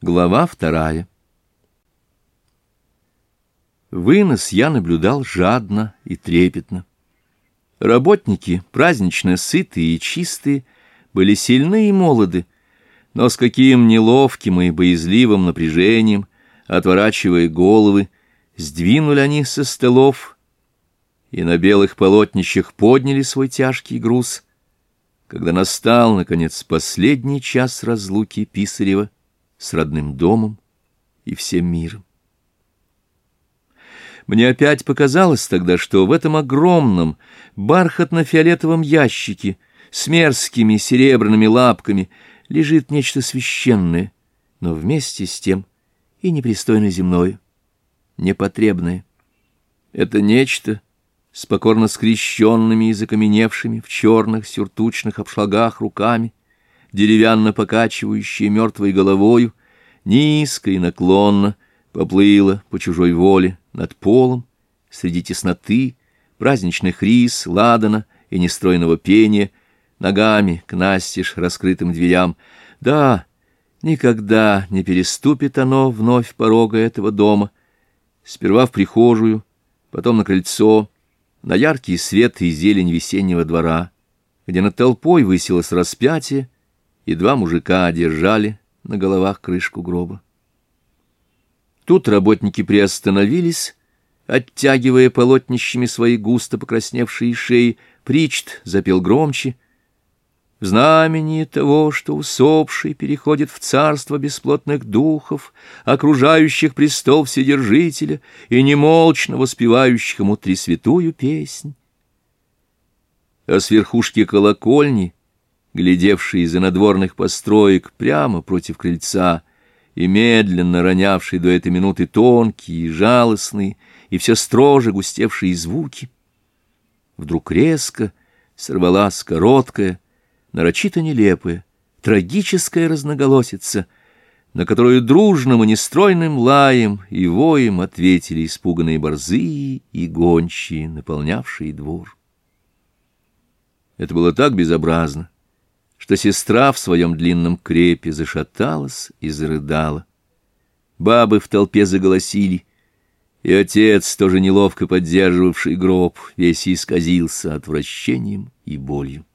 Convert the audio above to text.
Глава вторая Вынос я наблюдал жадно и трепетно. Работники, празднично сытые и чистые, были сильны и молоды, но с каким неловким и боязливым напряжением, отворачивая головы, сдвинули они со столов и на белых полотнищах подняли свой тяжкий груз, когда настал, наконец, последний час разлуки Писарева — с родным домом и всем миром. Мне опять показалось тогда, что в этом огромном бархатно-фиолетовом ящике с мерзкими серебряными лапками лежит нечто священное, но вместе с тем и непристойно земное, непотребное. Это нечто с покорно скрещенными и закаменевшими в черных сюртучных обшлагах руками, деревянно покачивающее мертвой головою, низко и наклонно поплыло по чужой воле над полом, среди тесноты, праздничных рис, ладана и нестройного пения, ногами к настежь раскрытым дверям. Да, никогда не переступит оно вновь порога этого дома. Сперва в прихожую, потом на крыльцо, на яркий свет и зелень весеннего двора, где над толпой высилось распятие, и два мужика держали на головах крышку гроба. Тут работники приостановились, оттягивая полотнищами свои густо покрасневшие шеи, Причт запел громче. В знамении того, что усопший переходит в царство бесплотных духов, окружающих престол Вседержителя и немолчно воспевающих ему тресвятую песнь. А с верхушки колокольни — глядевший из-за надворных построек прямо против крыльца и медленно ронявший до этой минуты тонкие и жалостные, и все строже густевшие звуки, вдруг резко сорвалась короткая, нарочито нелепая, трагическая разноголосица, на которую дружным и нестройным лаем и воем ответили испуганные борзые и гончие, наполнявшие двор. Это было так безобразно, что сестра в своем длинном крепе зашаталась и зарыдала. Бабы в толпе заголосили, и отец, тоже неловко поддерживавший гроб, весь исказился отвращением и болью.